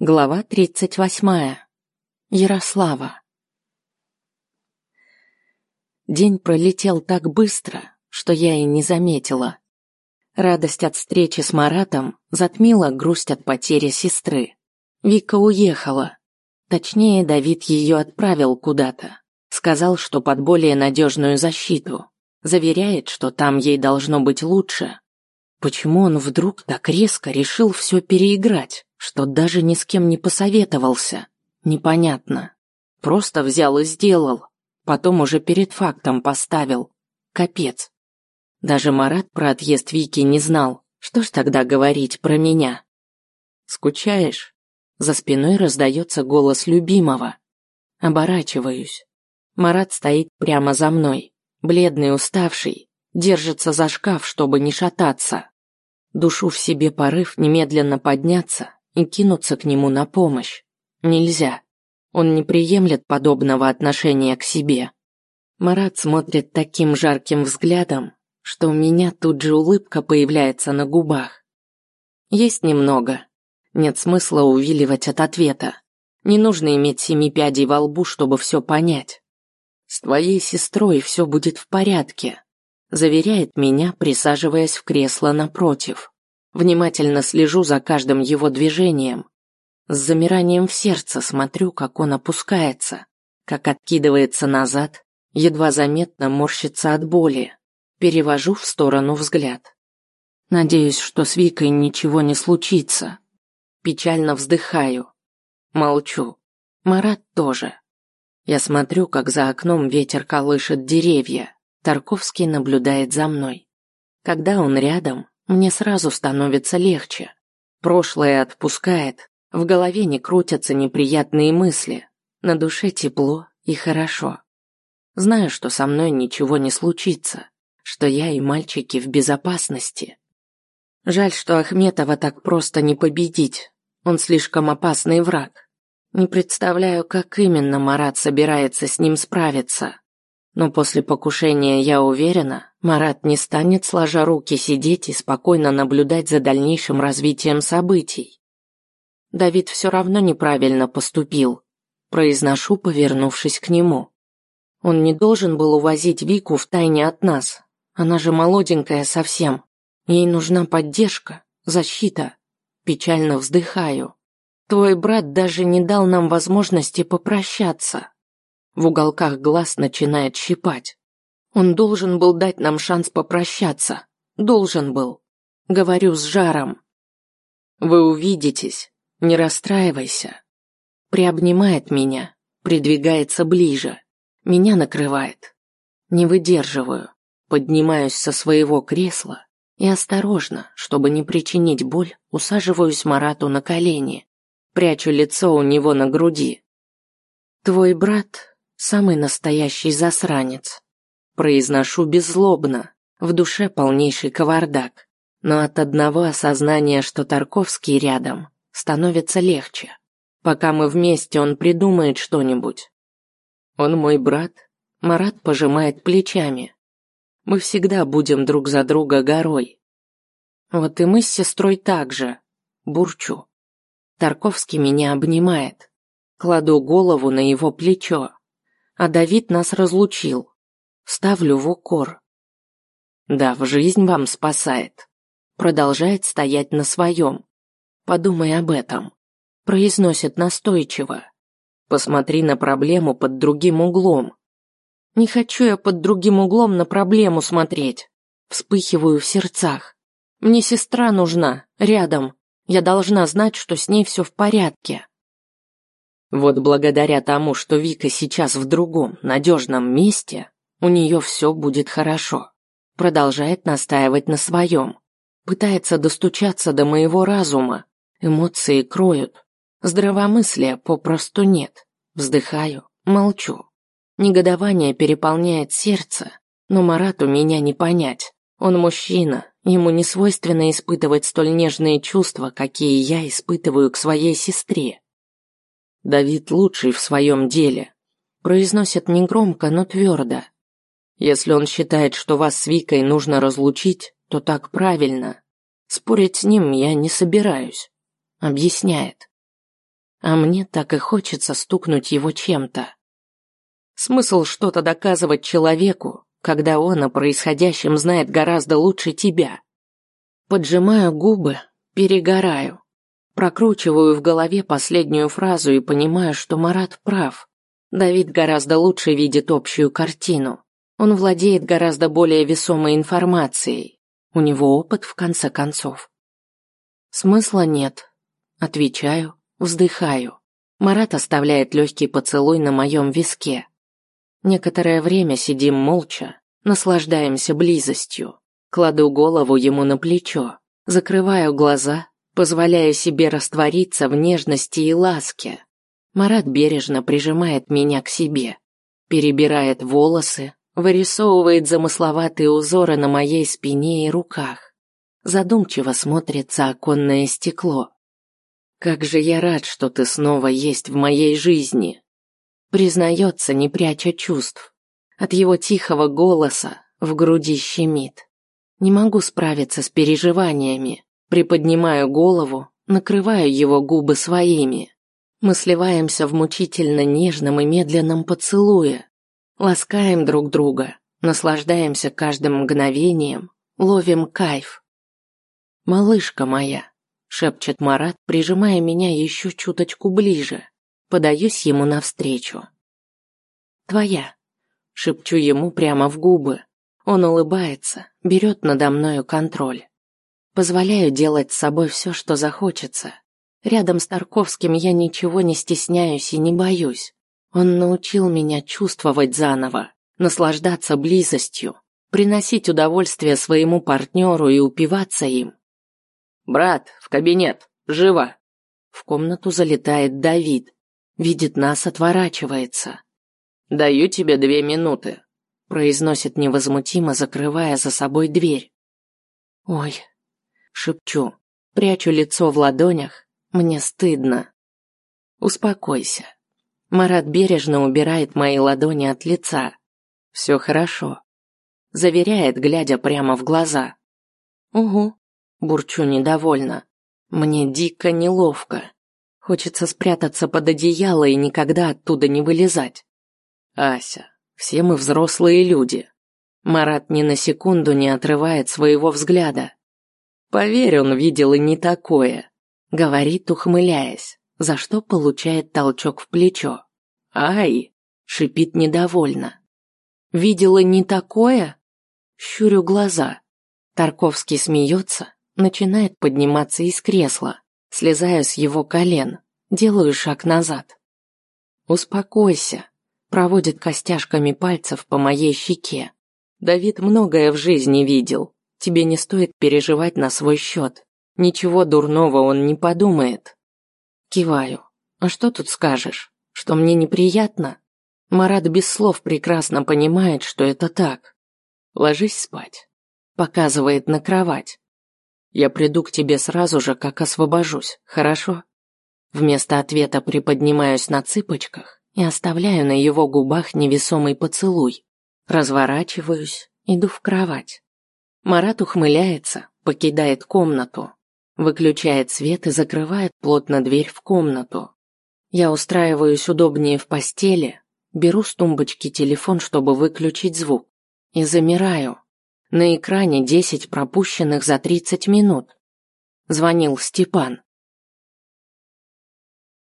Глава тридцать восьмая. Ярослава. День пролетел так быстро, что я и не заметила. Радость от встречи с Маратом затмила грусть от потери сестры. Вика уехала. Точнее, Давид ее отправил куда-то. Сказал, что под более надежную защиту. Заверяет, что там ей должно быть лучше. Почему он вдруг так резко решил все переиграть? что даже ни с кем не посоветовался. Непонятно. Просто взял и сделал. Потом уже перед фактом поставил. Капец. Даже Марат про отъезд Вики не знал. Что ж тогда говорить про меня? Скучаешь? За спиной раздается голос любимого. Оборачиваюсь. Марат стоит прямо за мной, бледный, уставший, держится за шкаф, чтобы не шататься. Душу в себе порыв немедленно подняться и кинуться к нему на помощь. Нельзя. Он не приемлет подобного отношения к себе. Марат смотрит таким жарким взглядом, что у меня тут же улыбка появляется на губах. Есть немного. Нет смысла увиливать от ответа. Не нужно иметь семи пядей во лбу, чтобы все понять. С твоей сестрой все будет в порядке, заверяет меня, присаживаясь в кресло напротив. Внимательно слежу за каждым его движением. С замиранием в сердце смотрю, как он опускается, как откидывается назад, едва заметно морщится от боли. Перевожу в сторону взгляд. Надеюсь, что с Викой ничего не случится. Печально вздыхаю. Молчу. Марат тоже. Я смотрю, как за окном ветер колышет деревья. Тарковский наблюдает за мной. Когда он рядом, мне сразу становится легче. Прошлое отпускает, в голове не крутятся неприятные мысли, на душе тепло и хорошо. Знаю, что со мной ничего не случится, что я и мальчики в безопасности. Жаль, что Ахметова так просто не победить. Он слишком опасный враг. Не представляю, как именно Марат собирается с ним справиться. Но после покушения я уверена, Марат не станет сложа руки сидеть и спокойно наблюдать за дальнейшим развитием событий. Давид все равно неправильно поступил, произношу, повернувшись к нему. Он не должен был увозить Вику в тайне от нас. Она же молоденькая совсем. Ей нужна поддержка, защита. Печально вздыхаю. Твой брат даже не дал нам возможности попрощаться. В уголках глаз начинает щипать. Он должен был дать нам шанс попрощаться. Должен был. Говорю с жаром. Вы увидитесь. Не расстраивайся. Приобнимает меня, придвигается ближе. Меня накрывает. Не выдерживаю. Поднимаюсь со своего кресла и осторожно, чтобы не причинить боль, усаживаюсь Марату на колени. Прячу лицо у него на груди. Твой брат Самый настоящий засранец. Произношу беззлобно, в душе полнейший кавардак. Но от одного осознания, что Тарковский рядом, становится легче. Пока мы вместе, он придумает что-нибудь. Он мой брат. Марат пожимает плечами. Мы всегда будем друг за друга горой. Вот и мы с сестрой так же. Бурчу. Тарковский меня обнимает. Кладу голову на его плечо а Давид нас разлучил. Ставлю в укор. Да, в жизнь вам спасает. Продолжает стоять на своем. Подумай об этом. Произносит настойчиво. Посмотри на проблему под другим углом. Не хочу я под другим углом на проблему смотреть. Вспыхиваю в сердцах. Мне сестра нужна, рядом. Я должна знать, что с ней все в порядке. Вот благодаря тому, что Вика сейчас в другом, надежном месте, у нее все будет хорошо. Продолжает настаивать на своем. Пытается достучаться до моего разума. Эмоции кроют. Здравомыслия попросту нет. Вздыхаю, молчу. Негодование переполняет сердце, но Марату меня не понять. Он мужчина, ему не свойственно испытывать столь нежные чувства, какие я испытываю к своей сестре. Давид лучший в своем деле. Произносит негромко, но твердо. Если он считает, что вас с Викой нужно разлучить, то так правильно. Спорить с ним я не собираюсь. Объясняет. а мне так и хочется стукнуть его чем-то. Смысл что-то доказывать человеку, когда он о происходящем знает гораздо лучше тебя. Поджимаю губы, перегораю. Прокручиваю в голове последнюю фразу и понимаю, что Марат прав. Давид гораздо лучше видит общую картину. Он владеет гораздо более весомой информацией. У него опыт, в конце концов. Смысла нет. Отвечаю, вздыхаю. Марат оставляет легкий поцелуй на моем виске. Некоторое время сидим молча, наслаждаемся близостью. Кладу голову ему на плечо, закрываю глаза, позволяю себе раствориться в нежности и ласке. Марат бережно прижимает меня к себе, перебирает волосы, вырисовывает замысловатые узоры на моей спине и руках. Задумчиво смотрит за оконное стекло. Как же я рад, что ты снова есть в моей жизни признается, не пряча чувств. От его тихого голоса в груди щемит. Не могу справиться с переживаниями. Приподнимаю голову, накрываю его губы своими. Мы сливаемся в мучительно нежном и медленном поцелуе. Ласкаем друг друга, наслаждаемся каждым мгновением, ловим кайф. «Малышка моя», — шепчет Марат, прижимая меня еще чуточку ближе. Подаюсь ему навстречу. «Твоя», — шепчу ему прямо в губы. Он улыбается, берет надо мною контроль. Позволяю делать с собой все, что захочется. Рядом с Тарковским я ничего не стесняюсь и не боюсь. Он научил меня чувствовать заново, наслаждаться близостью, приносить удовольствие своему партнеру и упиваться им. «Брат, в кабинет! Живо!» В комнату залетает Давид, Видит нас, отворачивается. «Даю тебе две минуты», – произносит невозмутимо, закрывая за собой дверь. «Ой», – шепчу, прячу лицо в ладонях, мне стыдно. «Успокойся». Марат бережно убирает мои ладони от лица. «Все хорошо», – заверяет, глядя прямо в глаза. «Угу», – бурчу недовольно. «Мне дико неловко». Хочется спрятаться под одеяло и никогда оттуда не вылезать. Ася, все мы взрослые люди. Марат ни на секунду не отрывает своего взгляда. Поверь, он видел и не такое. Говорит, ухмыляясь, за что получает толчок в плечо. Ай, шипит недовольно. Видела не такое? Щурю глаза. Тарковский смеется, начинает подниматься из кресла. Слезаю с его колен, делаю шаг назад. «Успокойся», – проводит костяшками пальцев по моей щеке. «Давид многое в жизни видел. Тебе не стоит переживать на свой счет. Ничего дурного он не подумает». Киваю. «А что тут скажешь? Что мне неприятно?» Марат без слов прекрасно понимает, что это так. «Ложись спать», – показывает на кровать. Я приду к тебе сразу же, как освобожусь, хорошо? Вместо ответа приподнимаюсь на цыпочках и оставляю на его губах невесомый поцелуй. Разворачиваюсь, иду в кровать. Марат ухмыляется, покидает комнату, выключает свет и закрывает плотно дверь в комнату. Я устраиваюсь удобнее в постели, беру с тумбочки телефон, чтобы выключить звук, и замираю, на экране 10 пропущенных за 30 минут. Звонил Степан.